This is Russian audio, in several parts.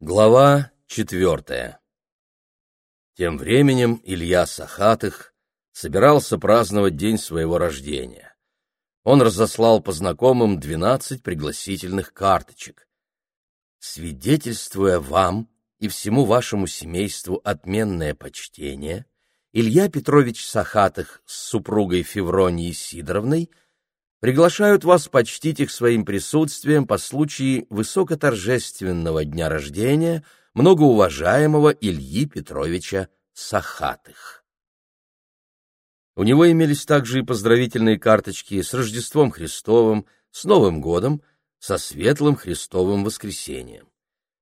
Глава четвертая Тем временем Илья Сахатых собирался праздновать день своего рождения. Он разослал по знакомым двенадцать пригласительных карточек. Свидетельствуя вам и всему вашему семейству отменное почтение, Илья Петрович Сахатых с супругой Февронией Сидоровной — приглашают вас почтить их своим присутствием по случаю высокоторжественного дня рождения многоуважаемого Ильи Петровича Сахатых. У него имелись также и поздравительные карточки с Рождеством Христовым, с Новым годом, со Светлым Христовым воскресением.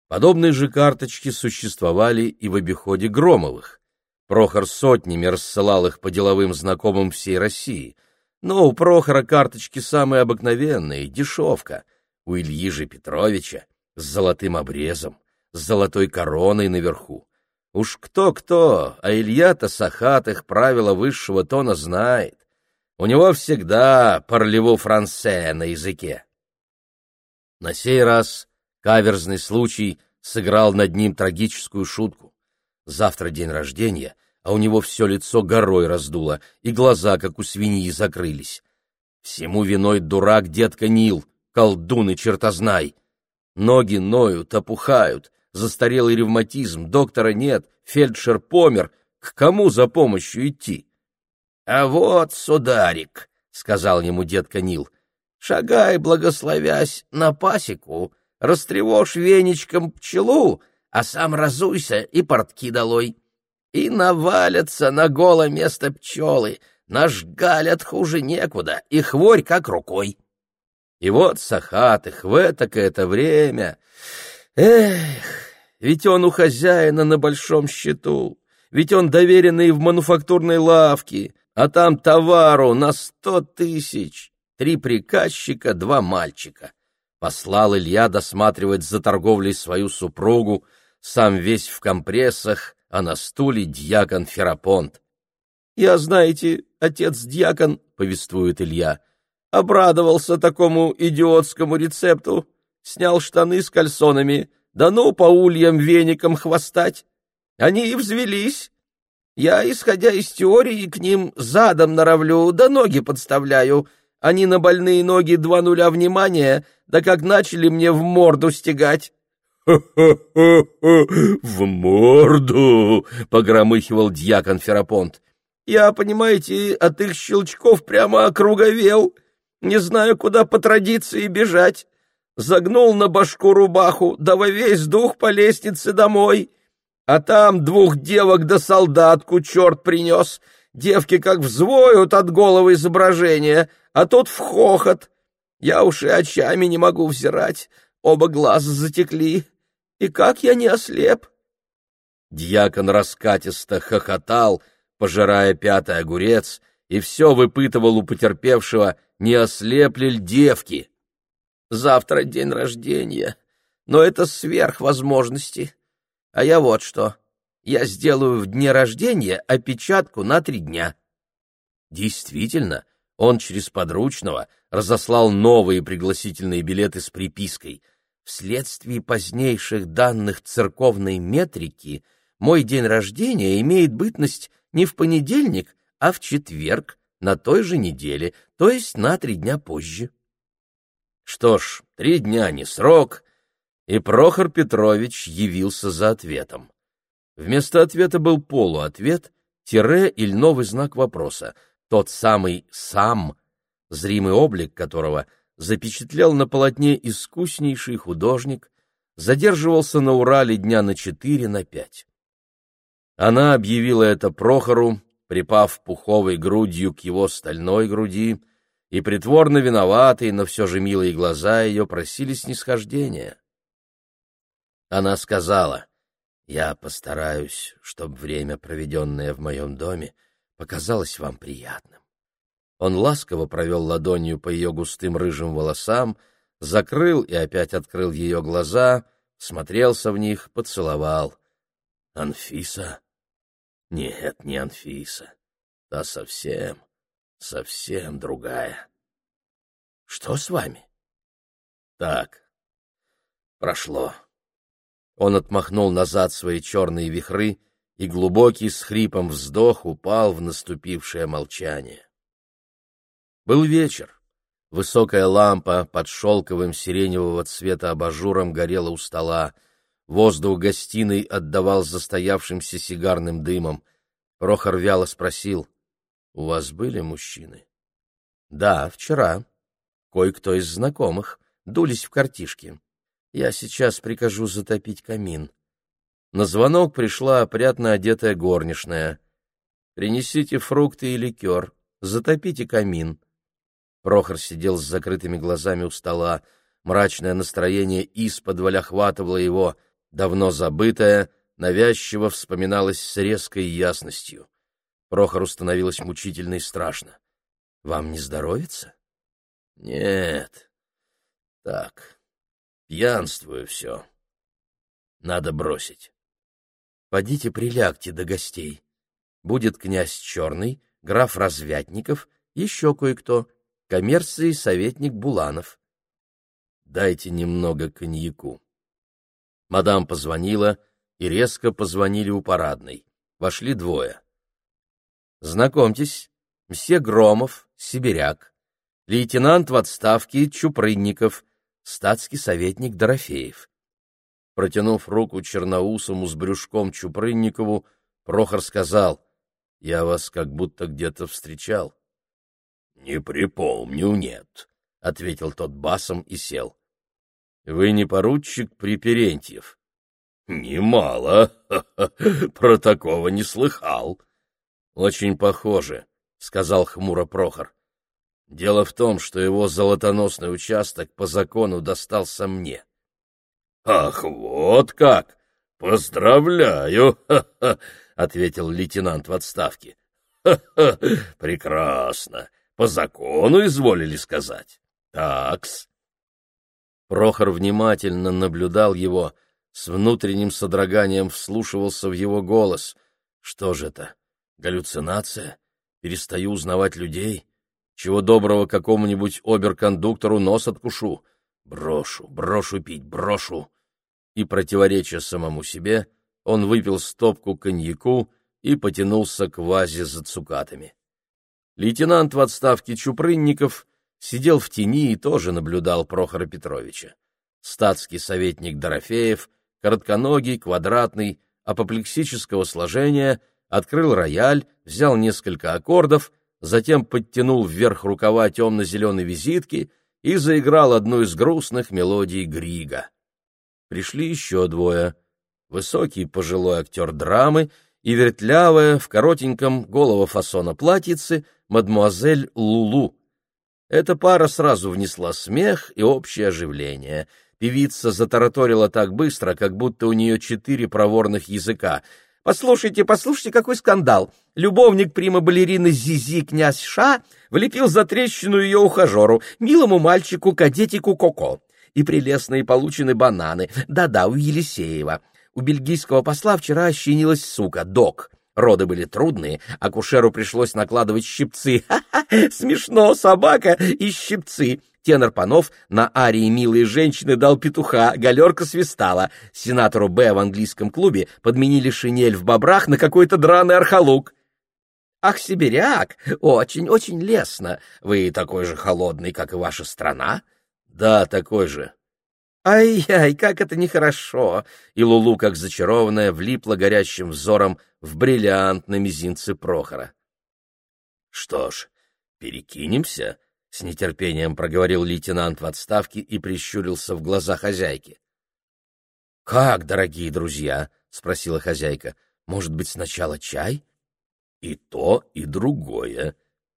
Подобные же карточки существовали и в обиходе Громовых. Прохор сотнями рассылал их по деловым знакомым всей России — но у Прохора карточки самые обыкновенные, дешевка. У Ильи же Петровича с золотым обрезом, с золотой короной наверху. Уж кто-кто, а Илья-то Сахатых правила высшего тона знает. У него всегда парлево франце на языке. На сей раз каверзный случай сыграл над ним трагическую шутку. Завтра день рождения — а у него все лицо горой раздуло, и глаза, как у свиньи, закрылись. Всему виной дурак детка Нил, колдун и чертознай. Ноги ноют, опухают, застарелый ревматизм, доктора нет, фельдшер помер, к кому за помощью идти? — А вот, сударик, — сказал ему детка Нил, — шагай, благословясь, на пасеку, растревожь веничком пчелу, а сам разуйся и портки долой и навалятся на голое место пчелы, нажгалят хуже некуда, и хворь как рукой. И вот Сахатых в это время... Эх, ведь он у хозяина на большом счету, ведь он доверенный в мануфактурной лавке, а там товару на сто тысяч, три приказчика, два мальчика. Послал Илья досматривать за торговлей свою супругу, сам весь в компрессах, а на стуле дьякон Ферапонт. «Я, знаете, отец-дьякон», — повествует Илья, — обрадовался такому идиотскому рецепту, снял штаны с кальсонами, да ну по ульям веником хвостать. Они и взвелись. Я, исходя из теории, к ним задом норовлю, да ноги подставляю. Они на больные ноги два нуля внимания, да как начали мне в морду стегать. в морду!» — погромыхивал дьякон Ферапонт. «Я, понимаете, от их щелчков прямо округовел. Не знаю, куда по традиции бежать. Загнул на башку рубаху, да во весь дух по лестнице домой. А там двух девок да солдатку черт принес. Девки как взвоют от голого изображения, а тот в хохот. Я уж и очами не могу взирать, оба глаза затекли. И как я не ослеп? Дьякон раскатисто хохотал, пожирая пятый огурец, и все выпытывал у потерпевшего, не ослепли ли девки. Завтра день рождения, но это сверх возможности. А я вот что. Я сделаю в дне рождения опечатку на три дня. Действительно, он через подручного разослал новые пригласительные билеты с припиской — Вследствие позднейших данных церковной метрики мой день рождения имеет бытность не в понедельник, а в четверг на той же неделе, то есть на три дня позже. Что ж, три дня не срок, и Прохор Петрович явился за ответом. Вместо ответа был полуответ, тире или новый знак вопроса, тот самый «сам», зримый облик которого — запечатлел на полотне искуснейший художник, задерживался на Урале дня на четыре, на пять. Она объявила это Прохору, припав пуховой грудью к его стальной груди, и притворно виноватые, но все же милые глаза ее просили снисхождения. Она сказала, «Я постараюсь, чтобы время, проведенное в моем доме, показалось вам приятным. Он ласково провел ладонью по ее густым рыжим волосам, закрыл и опять открыл ее глаза, смотрелся в них, поцеловал. «Анфиса?» «Нет, не Анфиса. Та совсем, совсем другая». «Что с вами?» «Так, прошло. Он отмахнул назад свои черные вихры, и глубокий с хрипом вздох упал в наступившее молчание. Был вечер. Высокая лампа под шелковым сиреневого цвета абажуром горела у стола. Воздух гостиной отдавал застоявшимся сигарным дымом. Прохор вяло спросил, «У вас были мужчины?» «Да, вчера. Кое-кто из знакомых. Дулись в картишке. Я сейчас прикажу затопить камин». На звонок пришла опрятно одетая горничная. «Принесите фрукты и ликер, затопите камин». Прохор сидел с закрытыми глазами у стола. Мрачное настроение исподволь охватывало его, давно забытое, навязчиво вспоминалось с резкой ясностью. Прохору становилось мучительно и страшно. — Вам не здоровится? — Нет. Так, пьянствую все. Надо бросить. Подите прилягте до гостей. Будет князь Черный, граф Развятников, еще кое-кто, коммерции советник Буланов. Дайте немного коньяку. Мадам позвонила, и резко позвонили у парадной. Вошли двое. Знакомьтесь, мсье Громов, сибиряк, лейтенант в отставке Чупрынников, статский советник Дорофеев. Протянув руку черноусому с брюшком Чупрынникову, Прохор сказал, «Я вас как будто где-то встречал». «Не припомню, нет», — ответил тот басом и сел. «Вы не поручик Приперентьев?» «Немало. Про такого не слыхал». «Очень похоже», — сказал хмуро Прохор. «Дело в том, что его золотоносный участок по закону достался мне». «Ах, вот как! Поздравляю!» — ответил лейтенант в отставке. «Ха-ха! Прекрасно! По закону изволили сказать. Такс!» Прохор внимательно наблюдал его, с внутренним содроганием вслушивался в его голос. «Что же это? Галлюцинация? Перестаю узнавать людей? Чего доброго какому-нибудь оберкондуктору нос откушу? Брошу, брошу пить, брошу!» и, противореча самому себе, он выпил стопку коньяку и потянулся к вазе за цукатами. Лейтенант в отставке Чупрынников сидел в тени и тоже наблюдал Прохора Петровича. Статский советник Дорофеев, коротконогий, квадратный, апоплексического сложения, открыл рояль, взял несколько аккордов, затем подтянул вверх рукава темно-зеленой визитки и заиграл одну из грустных мелодий Грига пришли еще двое. Высокий пожилой актер драмы и вертлявая в коротеньком голого фасона платьице мадмуазель Лулу. Эта пара сразу внесла смех и общее оживление. Певица затараторила так быстро, как будто у нее четыре проворных языка. «Послушайте, послушайте, какой скандал! Любовник прима-балерины Зизи, князь Ша, влепил за трещину ее ухажеру, милому мальчику, кадетику Коко и прелестные получены бананы. Да-да, у Елисеева. У бельгийского посла вчера ощенилась сука, док. Роды были трудные, акушеру пришлось накладывать щипцы. Ха-ха, смешно, собака и щипцы. Тенор Панов на арии «Милые женщины» дал петуха, галерка свистала. Сенатору Б в английском клубе подменили шинель в бобрах на какой-то драный архалук. «Ах, сибиряк! Очень-очень лестно. Вы такой же холодный, как и ваша страна?» Да, такой же. Ай-яй, как это нехорошо! И Лулу, как зачарованная, влипла горящим взором в бриллиант на мизинце Прохора. Что ж, перекинемся, — с нетерпением проговорил лейтенант в отставке и прищурился в глаза хозяйки. — Как, дорогие друзья? — спросила хозяйка. — Может быть, сначала чай? — И то, и другое.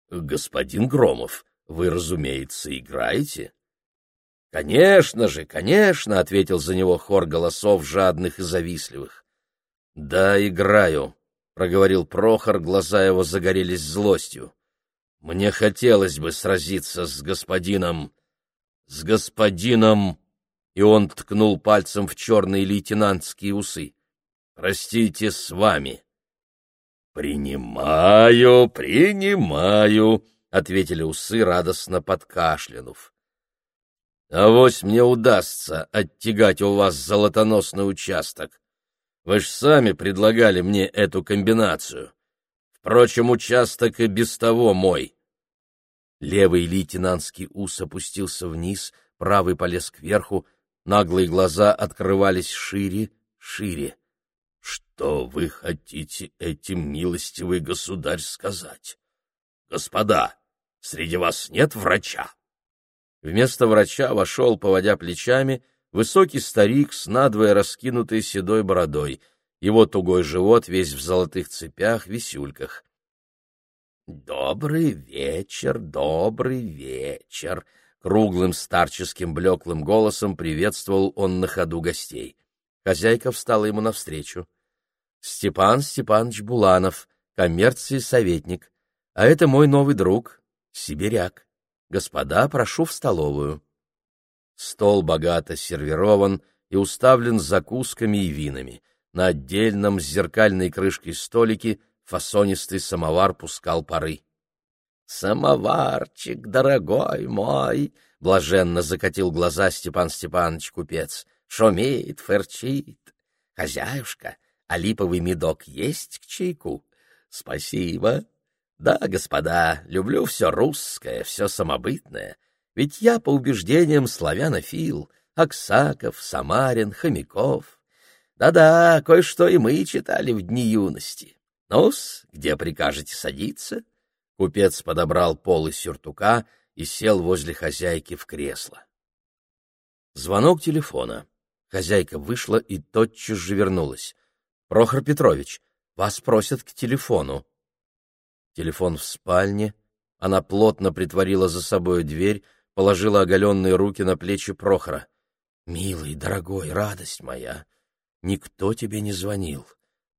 Господин Громов, вы, разумеется, играете? «Конечно же, конечно!» — ответил за него хор голосов жадных и завистливых. «Да, играю», — проговорил Прохор, глаза его загорелись злостью. «Мне хотелось бы сразиться с господином... с господином...» И он ткнул пальцем в черные лейтенантские усы. «Простите, с вами». «Принимаю, принимаю», — ответили усы, радостно подкашлянув. Авось мне удастся оттягать у вас золотоносный участок. Вы ж сами предлагали мне эту комбинацию. Впрочем, участок и без того мой. Левый лейтенантский ус опустился вниз, правый полез кверху, наглые глаза открывались шире, шире. Что вы хотите этим, милостивый государь, сказать? Господа, среди вас нет врача? Вместо врача вошел, поводя плечами, высокий старик с надвое раскинутой седой бородой, его тугой живот весь в золотых цепях, висюльках. «Добрый вечер, добрый вечер!» Круглым старческим блеклым голосом приветствовал он на ходу гостей. Хозяйка встала ему навстречу. «Степан Степанович Буланов, коммерции советник, а это мой новый друг, сибиряк. Господа, прошу в столовую». Стол богато сервирован и уставлен закусками и винами. На отдельном с зеркальной крышкой столике фасонистый самовар пускал пары. «Самоварчик, дорогой мой!» — блаженно закатил глаза Степан Степанович купец. «Шумит, фырчит. Хозяюшка, а липовый медок есть к чайку? Спасибо. Да, господа, люблю все русское, все самобытное. Ведь я по убеждениям славянофил, Аксаков, Самарин, Хомяков. Да-да, кое-что и мы читали в дни юности. Ну-с, где прикажете садиться?» Купец подобрал полы сюртука и сел возле хозяйки в кресло. Звонок телефона. Хозяйка вышла и тотчас же вернулась. «Прохор Петрович, вас просят к телефону». Телефон в спальне. Она плотно притворила за собой дверь, положила оголенные руки на плечи Прохора. «Милый, дорогой, радость моя, никто тебе не звонил.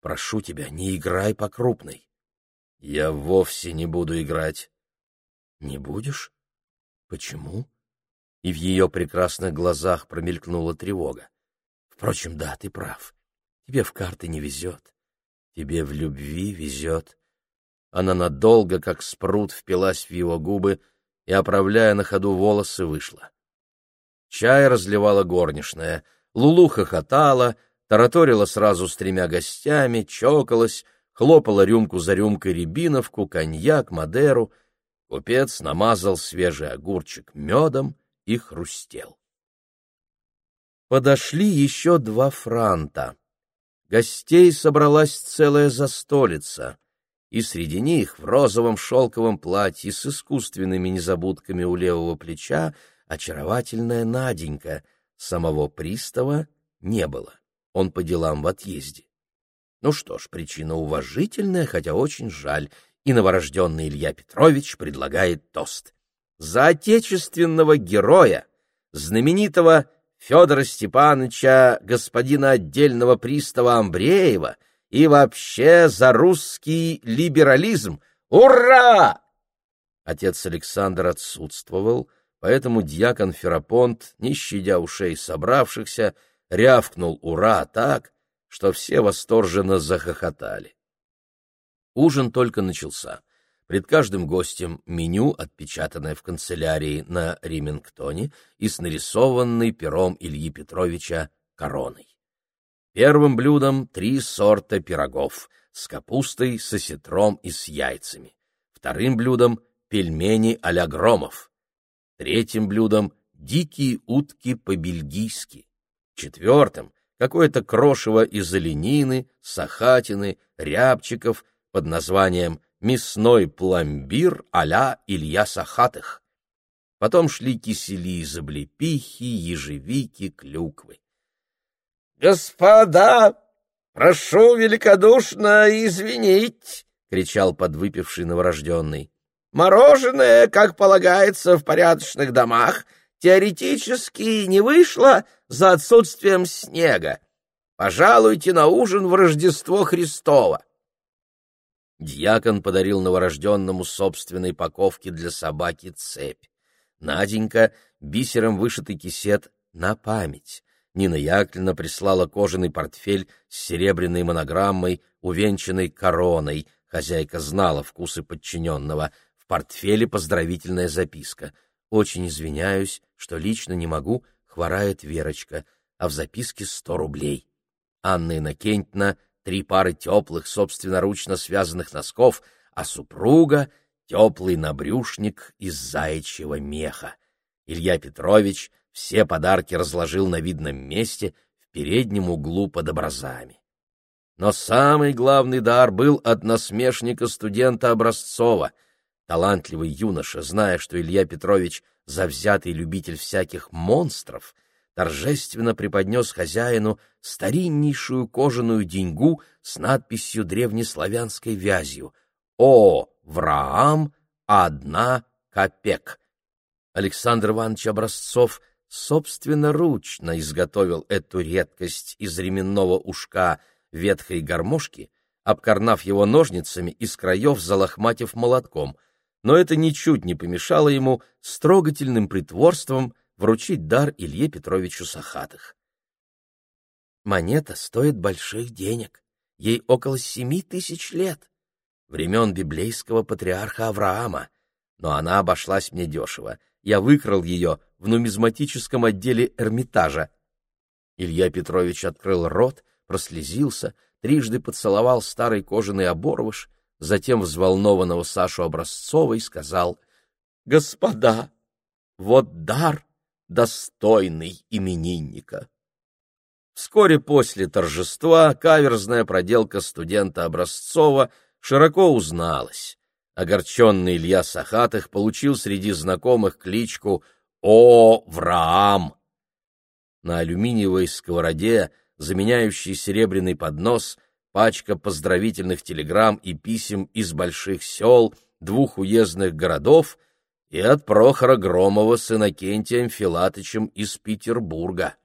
Прошу тебя, не играй по крупной. Я вовсе не буду играть. Не будешь? Почему? И в ее прекрасных глазах промелькнула тревога. Впрочем, да, ты прав. Тебе в карты не везет. Тебе в любви везет. Она надолго, как спрут, впилась в его губы и, оправляя на ходу волосы, вышла. Чай разливала горничная. Лулу хохотала, тараторила сразу с тремя гостями, чокалась, хлопала рюмку за рюмкой рябиновку, коньяк, мадеру. Купец намазал свежий огурчик медом и хрустел. Подошли еще два франта. Гостей собралась целая застолица, и среди них в розовом шелковом платье с искусственными незабудками у левого плеча очаровательная Наденька, самого пристава не было, он по делам в отъезде. Ну что ж, причина уважительная, хотя очень жаль, и новорожденный Илья Петрович предлагает тост. За отечественного героя, знаменитого Федора Степановича, господина отдельного пристава Амбреева, и вообще за русский либерализм. Ура! Отец Александр отсутствовал, поэтому дьякон Ферапонт, не щадя ушей собравшихся, рявкнул «Ура!» так, что все восторженно захохотали. Ужин только начался. Пред каждым гостем меню, отпечатанное в канцелярии на Ремингтоне и с нарисованной пером Ильи Петровича короной. Первым блюдом три сорта пирогов с капустой, с осетром и с яйцами. Вторым блюдом пельмени а-ля Громов. Третьим блюдом дикие утки по-бельгийски. Четвертым какое-то крошево из оленины, сахатины, рябчиков под названием «Мясной пломбир а-ля Илья Сахатых». Потом шли кисели из облепихи, ежевики, клюквы. «Господа, прошу великодушно извинить!» — кричал подвыпивший новорожденный. «Мороженое, как полагается в порядочных домах, — теоретически не вышло за отсутствием снега. Пожалуйте на ужин в Рождество Христово. Дьякон подарил новорожденному собственной паковки для собаки цепь. Наденька — бисером вышитый кисет на память. Нина Яковлевна прислала кожаный портфель с серебряной монограммой, увенчанной короной. Хозяйка знала вкусы подчиненного. В портфеле поздравительная записка — Очень извиняюсь, что лично не могу, хворает Верочка, а в записке сто рублей. Анна Иннокентьевна — три пары теплых, собственноручно связанных носков, а супруга — теплый набрюшник из заячьего меха. Илья Петрович все подарки разложил на видном месте в переднем углу под образами. Но самый главный дар был от насмешника студента Образцова. Талантливый юноша, зная, что Илья Петрович — завзятый любитель всяких монстров, торжественно преподнес хозяину стариннейшую кожаную деньгу с надписью древнеславянской вязью «О, Враам, одна копек». Александр Иванович Образцов собственноручно изготовил эту редкость из ременного ушка ветхой гармошки, обкорнав его ножницами из краев залохматив молотком, но это ничуть не помешало ему с трогательным притворством вручить дар Илье Петровичу Сахатых. Монета стоит больших денег, ей около семи тысяч лет, времен библейского патриарха Авраама, но она обошлась мне дешево, я выкрал ее в нумизматическом отделе Эрмитажа. Илья Петрович открыл рот, прослезился, трижды поцеловал старый кожаный оборвыш, затем взволнованного Сашу Образцова и сказал «Господа, вот дар, достойный именинника». Вскоре после торжества каверзная проделка студента Образцова широко узналась. Огорченный Илья Сахатых получил среди знакомых кличку «О, Враам!». На алюминиевой сковороде, заменяющей серебряный поднос, пачка поздравительных телеграмм и писем из больших сел, двух уездных городов и от Прохора Громова с Иннокентием Филатычем из Петербурга.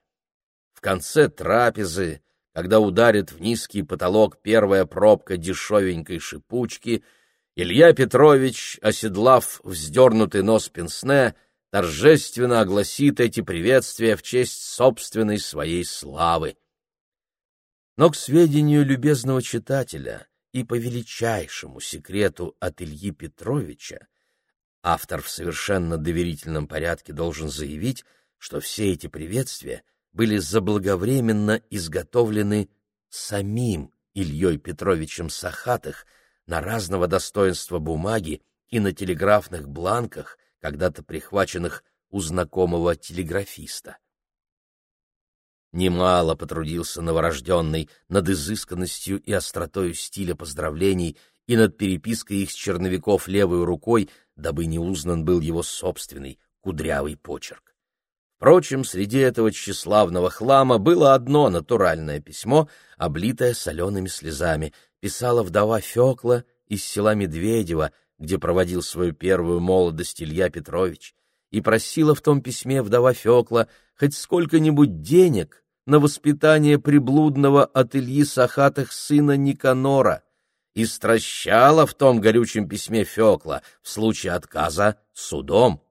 В конце трапезы, когда ударит в низкий потолок первая пробка дешевенькой шипучки, Илья Петрович, оседлав вздернутый нос пенсне, торжественно огласит эти приветствия в честь собственной своей славы. Но к сведению любезного читателя и по величайшему секрету от Ильи Петровича, автор в совершенно доверительном порядке должен заявить, что все эти приветствия были заблаговременно изготовлены самим Ильей Петровичем Сахатых на разного достоинства бумаги и на телеграфных бланках, когда-то прихваченных у знакомого телеграфиста. Немало потрудился новорожденный над изысканностью и остротою стиля поздравлений и над перепиской их с черновиков левой рукой, дабы не узнан был его собственный кудрявый почерк. Впрочем, среди этого тщеславного хлама было одно натуральное письмо, облитое солеными слезами. Писала вдова Фекла из села Медведева, где проводил свою первую молодость Илья Петрович, и просила в том письме вдова Фекла хоть сколько-нибудь денег на воспитание приблудного от Ильи Сахатых сына Никанора, и стращала в том горючем письме Фекла в случае отказа судом.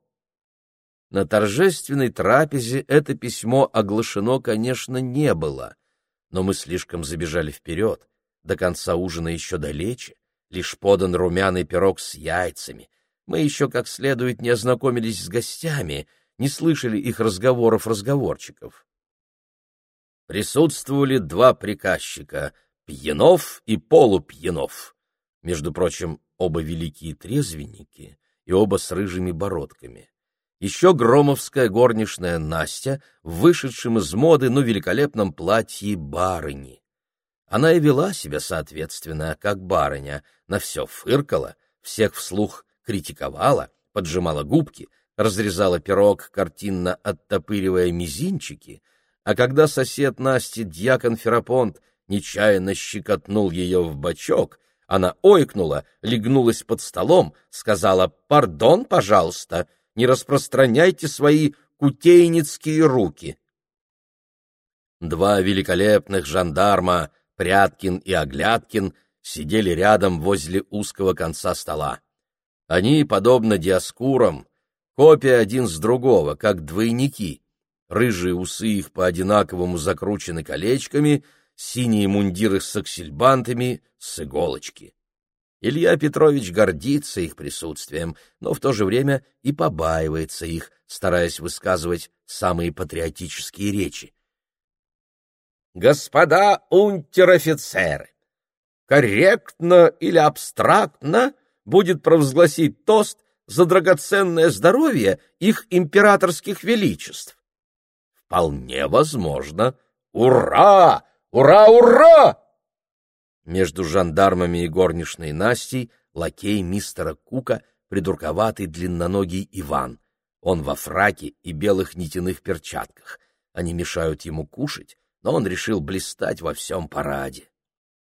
На торжественной трапезе это письмо оглашено, конечно, не было, но мы слишком забежали вперед, до конца ужина еще далече, лишь подан румяный пирог с яйцами. Мы еще как следует не ознакомились с гостями, не слышали их разговоров-разговорчиков. Присутствовали два приказчика — Пьянов и Полупьянов. Между прочим, оба великие трезвенники и оба с рыжими бородками. Еще громовская горничная Настя в вышедшем из моды, но великолепном платье барыни. Она и вела себя соответственно, как барыня, на все фыркала, всех вслух критиковала, поджимала губки, разрезала пирог, картинно оттопыривая мизинчики, а когда сосед Насти, дьякон Ферапонт, нечаянно щекотнул ее в бочок, она ойкнула, легнулась под столом, сказала «Пардон, пожалуйста, не распространяйте свои кутейницкие руки». Два великолепных жандарма Пряткин и Оглядкин сидели рядом возле узкого конца стола. Они, подобно диаскурам, копия один с другого, как двойники. Рыжие усы их по-одинаковому закручены колечками, синие мундиры с аксельбантами, с иголочки. Илья Петрович гордится их присутствием, но в то же время и побаивается их, стараясь высказывать самые патриотические речи. «Господа унтер-офицеры, корректно или абстрактно будет провозгласить тост за драгоценное здоровье их императорских величеств. Вполне возможно. Ура! Ура! Ура! Между жандармами и горничной Настей лакей мистера Кука придурковатый длинноногий Иван. Он во фраке и белых нитяных перчатках. Они мешают ему кушать, но он решил блистать во всем параде.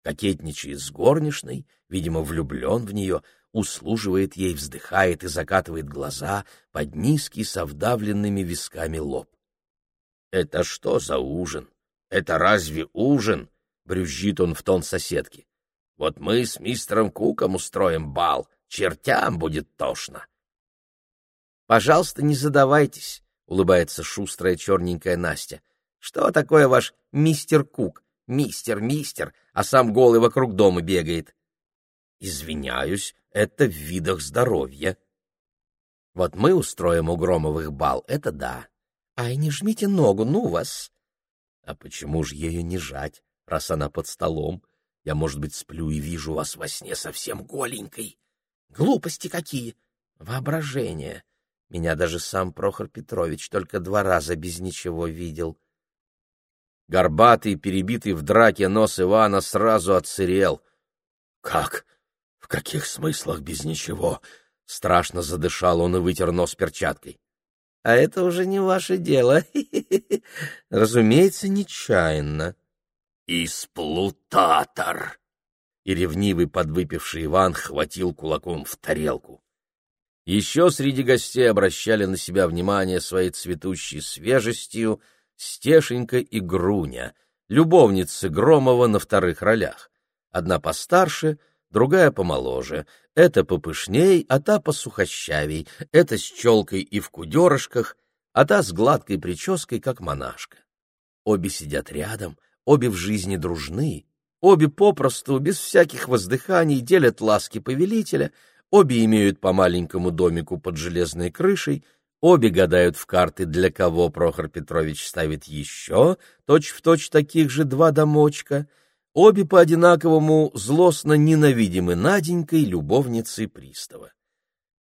Кокетничает с горничной, видимо, влюблен в нее, услуживает ей, вздыхает и закатывает глаза под низкий со вдавленными висками лоб. «Это что за ужин? Это разве ужин?» — брюзжит он в тон соседки. «Вот мы с мистером Куком устроим бал, чертям будет тошно». «Пожалуйста, не задавайтесь», — улыбается шустрая черненькая Настя. «Что такое ваш мистер Кук? Мистер, мистер, а сам голый вокруг дома бегает». «Извиняюсь, это в видах здоровья». «Вот мы устроим у Громовых бал, это да. Ай, не жмите ногу, ну вас!» «А почему же ее не жать, раз она под столом? Я, может быть, сплю и вижу вас во сне совсем голенькой». «Глупости какие! Воображение! Меня даже сам Прохор Петрович только два раза без ничего видел». Горбатый, перебитый в драке нос Ивана сразу отсырел. «Как? В каких смыслах без ничего?» Страшно задышал он и вытер нос перчаткой. «А это уже не ваше дело. Разумеется, нечаянно». «Исплутатор!» И ревнивый подвыпивший Иван хватил кулаком в тарелку. Еще среди гостей обращали на себя внимание своей цветущей свежестью — Стешенька и Груня, любовницы Громова на вторых ролях. Одна постарше, другая помоложе, эта попышней, а та посухощавей, эта с челкой и в кудерышках, а та с гладкой прической, как монашка. Обе сидят рядом, обе в жизни дружны, обе попросту, без всяких воздыханий, делят ласки повелителя, обе имеют по маленькому домику под железной крышей — Обе гадают в карты, для кого Прохор Петрович ставит еще, точь-в-точь точь таких же два домочка. Обе по-одинаковому злостно ненавидимы Наденькой, любовницей пристава.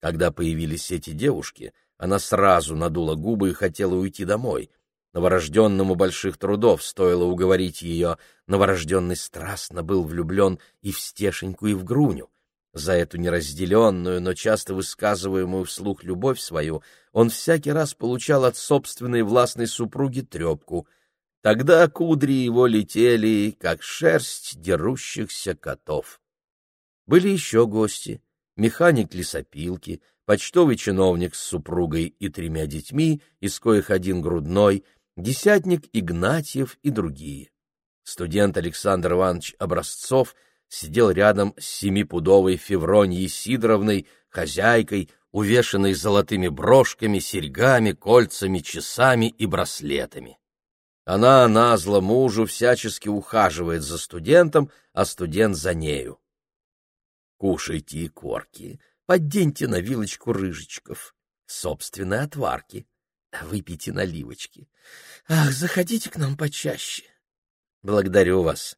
Когда появились эти девушки, она сразу надула губы и хотела уйти домой. Новорожденному больших трудов стоило уговорить ее, новорожденный страстно был влюблен и в Стешеньку, и в Груню. За эту неразделенную, но часто высказываемую вслух любовь свою он всякий раз получал от собственной властной супруги трепку. Тогда кудри его летели, как шерсть дерущихся котов. Были еще гости — механик лесопилки, почтовый чиновник с супругой и тремя детьми, из коих один грудной, десятник Игнатьев и другие. Студент Александр Иванович Образцов — сидел рядом с семипудовой Февроньей Сидоровной, хозяйкой, увешанной золотыми брошками, серьгами, кольцами, часами и браслетами. Она назло мужу всячески ухаживает за студентом, а студент за нею. Кушайте корки, подденьте на вилочку рыжечков, собственной отварки, выпейте наливочки. Ах, заходите к нам почаще. Благодарю вас.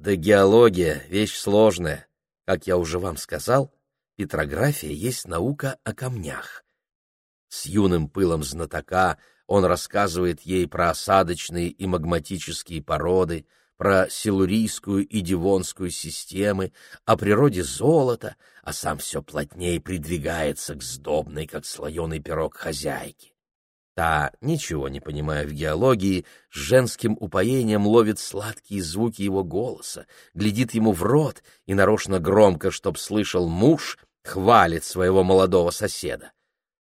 Да геология — вещь сложная. Как я уже вам сказал, петрография есть наука о камнях. С юным пылом знатока он рассказывает ей про осадочные и магматические породы, про силурийскую и дивонскую системы, о природе золота, а сам все плотнее придвигается к сдобной, как слоеный пирог хозяйки. Та, ничего не понимая в геологии, с женским упоением ловит сладкие звуки его голоса, глядит ему в рот и нарочно громко, чтоб слышал муж, хвалит своего молодого соседа.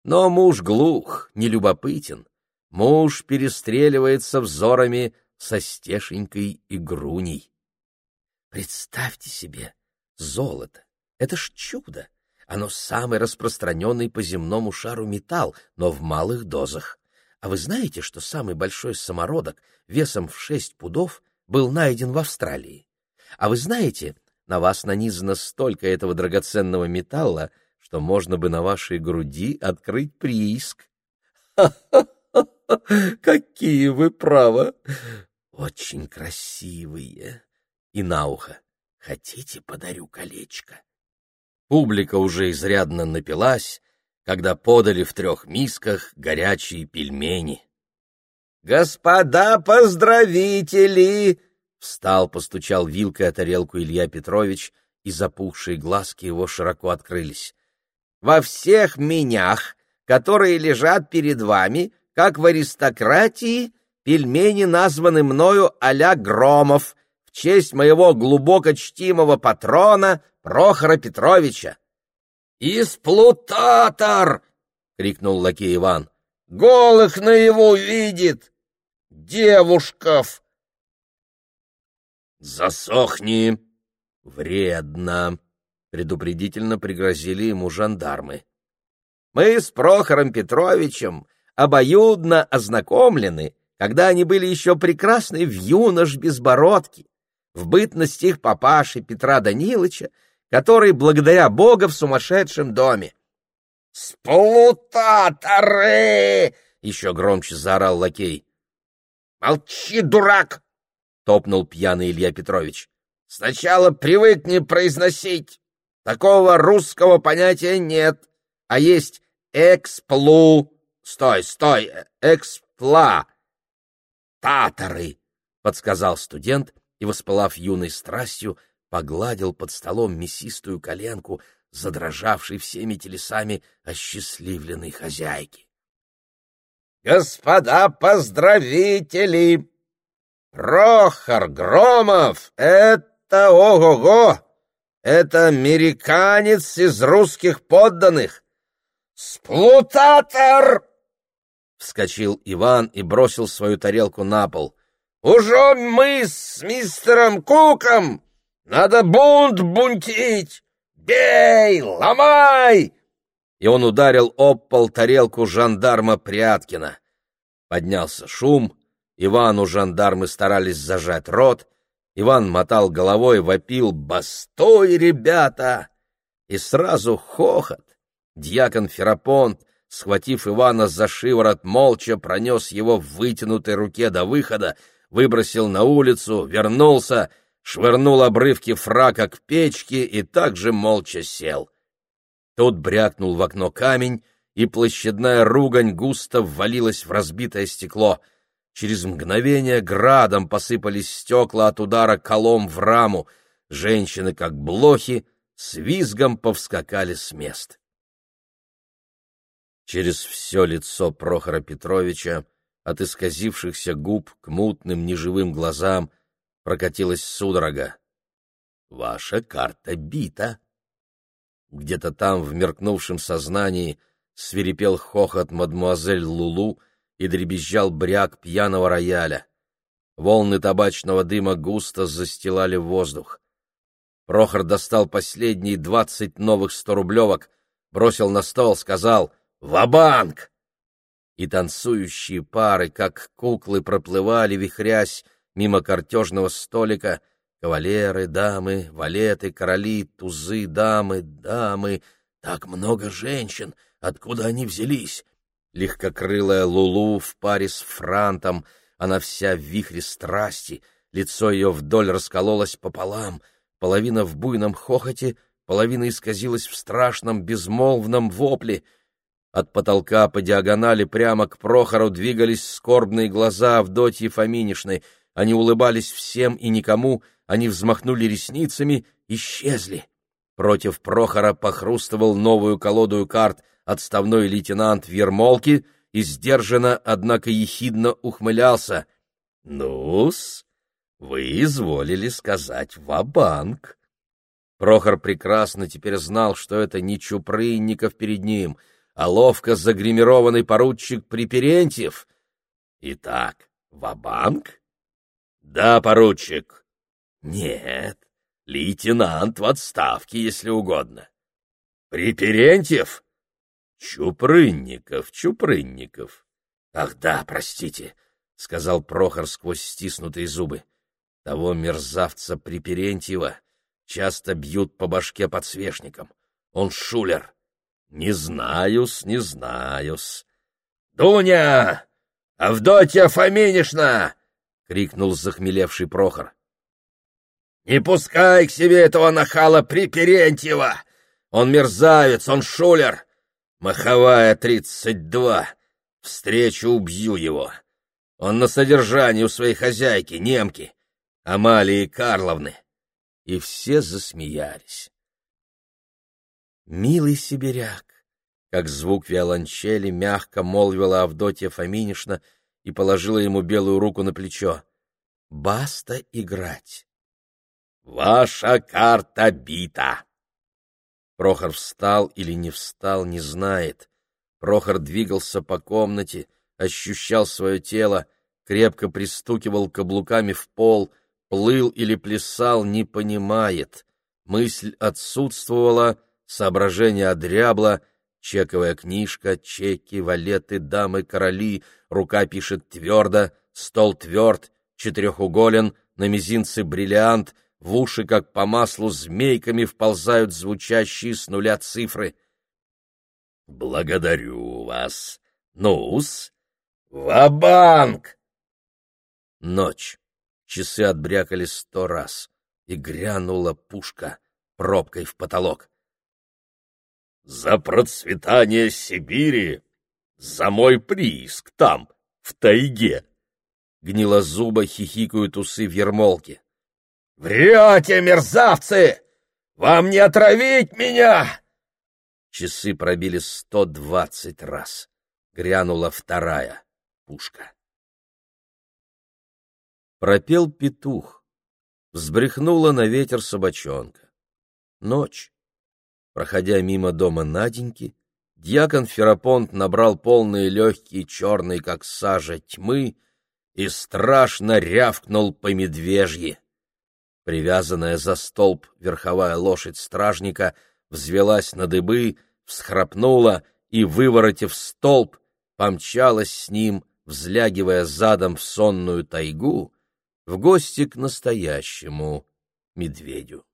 Но муж глух, нелюбопытен. Муж перестреливается взорами со стешенькой и груней. Представьте себе, золото — это ж чудо! Оно самый распространенный по земному шару металл, но в малых дозах. А вы знаете, что самый большой самородок весом в шесть пудов был найден в Австралии? А вы знаете, на вас нанизано столько этого драгоценного металла, что можно бы на вашей груди открыть прииск. Какие вы право! Очень красивые. И на ухо. Хотите, подарю колечко? Публика уже изрядно напилась, когда подали в трех мисках горячие пельмени. «Господа поздравители!» Встал, постучал вилкой о тарелку Илья Петрович, и запухшие глазки его широко открылись. «Во всех менях, которые лежат перед вами, как в аристократии, пельмени названы мною а Громов в честь моего глубоко чтимого патрона Прохора Петровича. «Исплутатор!» — крикнул лакей Иван. «Голых наяву видит! Девушков!» «Засохни! Вредно!» — предупредительно пригрозили ему жандармы. «Мы с Прохором Петровичем обоюдно ознакомлены, когда они были еще прекрасны в юнош безбородке, в бытность их папаши Петра Данилыча, который, благодаря Бога, в сумасшедшем доме. «Сплутаторы!» — еще громче заорал лакей. «Молчи, дурак!» — топнул пьяный Илья Петрович. «Сначала привыкни произносить. Такого русского понятия нет, а есть эксплу. Стой, стой, экспла. Татары!» — подсказал студент и, воспылав юной страстью, — погладил под столом мясистую коленку, задрожавшей всеми телесами осчастливленной хозяйки. «Господа поздравители! Прохор Громов — это ого-го! Это американец из русских подданных! Сплутатор!» Вскочил Иван и бросил свою тарелку на пол. «Уже мы с мистером Куком надо бунт бунтить! Бей! Ломай!» И он ударил об пол тарелку жандарма Пряткина. Поднялся шум, Ивану жандармы старались зажать рот, Иван мотал головой, вопил «Бастой, ребята!» И сразу хохот. Дьякон Ферапонт, схватив Ивана за шиворот, молча пронес его в вытянутой руке до выхода, выбросил на улицу, вернулся — швырнул обрывки фрака к печке и также молча сел. Тут брякнул в окно камень, и площадная ругань густо ввалилась в разбитое стекло. Через мгновение градом посыпались стекла от удара колом в раму. Женщины, как блохи, с визгом повскакали с мест. Через все лицо Прохора Петровича, от исказившихся губ к мутным неживым глазам, прокатилась судорога. «Ваша карта бита!» Где-то там, в меркнувшем сознании, свирепел хохот мадмуазель Лулу и дребезжал бряк пьяного рояля. Волны табачного дыма густо застилали воздух. Прохор достал последние двадцать новых сторублевок, бросил на стол, сказал «Ва-банк!» И танцующие пары, как куклы, проплывали, вихрясь, мимо картежного столика кавалеры, дамы, валеты, короли, тузы, дамы, дамы. Так много женщин! Откуда они взялись? Легкокрылая Лулу в паре с Франтом, она вся в вихре страсти, лицо ее вдоль раскололось пополам, половина в буйном хохоте, половина исказилась в страшном безмолвном вопле — от потолка по диагонали прямо к Прохору двигались скорбные глаза Авдотьи Фоминишны — они улыбались всем и никому, они взмахнули ресницами, исчезли. Против Прохора похрустывал новую колоду карт отставной лейтенант Вермолки и сдержанно, однако ехидно ухмылялся. «Ну-с, вы изволили сказать ва-банк». Прохор прекрасно теперь знал, что это не Чупрынников перед ним, а ловко загримированный поручик Приперентьев. Итак, ва-банк? Да, поручик. Нет, лейтенант в отставке, если угодно. Приперентьев? Чупрынников, Чупрынников. Ах да, простите, сказал Прохор сквозь стиснутые зубы. Того мерзавца Приперентьева, часто бьют по башке подсвечником. Он шулер. Не знаю-с, не знаю-с. «Дуня! Авдотья Фоминишна!» — крикнул захмелевший Прохор. «Не пускай к себе этого нахала Приперентьева! Он мерзавец, он шулер! Маховая тридцать два! Встречу убью его! Он на содержании у своей хозяйки, немки, Амалии Карловны!» И все засмеялись. «Милый сибиряк!» Как звук виолончели мягко молвила Авдотья Фоминишна и положила ему белую руку на плечо. «Баста играть!» «Ваша карта бита!» Прохор встал или не встал, не знает. Прохор двигался по комнате, ощущал свое тело, крепко пристукивал каблуками в пол, плыл или плясал, не понимает. Мысль отсутствовала, соображение одрябло, чековая книжка, чеки, валеты, дамы, короли, рука пишет твердо, стол тверд, четырехуголен, на мизинце бриллиант, в уши, как по маслу, змейками вползают звучащие с нуля цифры. «Благодарю вас. Ну-с, ва-банк!» Ночь. Часы отбрякали сто раз, и грянула пушка пробкой в потолок. За процветание Сибири! За мой прииск там, в тайге! Гнилозубо хихикают усы в ермолке. «Врете, мерзавцы! Вам не отравить меня!» Часы пробили сто двадцать раз. Грянула вторая пушка. Пропел петух. Взбрехнула на ветер собачонка. Ночь. Проходя мимо дома Наденьки, дьякон Ферапонт набрал полные легкие черные, как сажа, тьмы и страшно рявкнул по медвежьи. Привязанная за столб верховая лошадь стражника взвелась на дыбы, всхрапнула и, выворотив столб, помчалась с ним, взлягивая задом в сонную тайгу, в гости к настоящему медведю.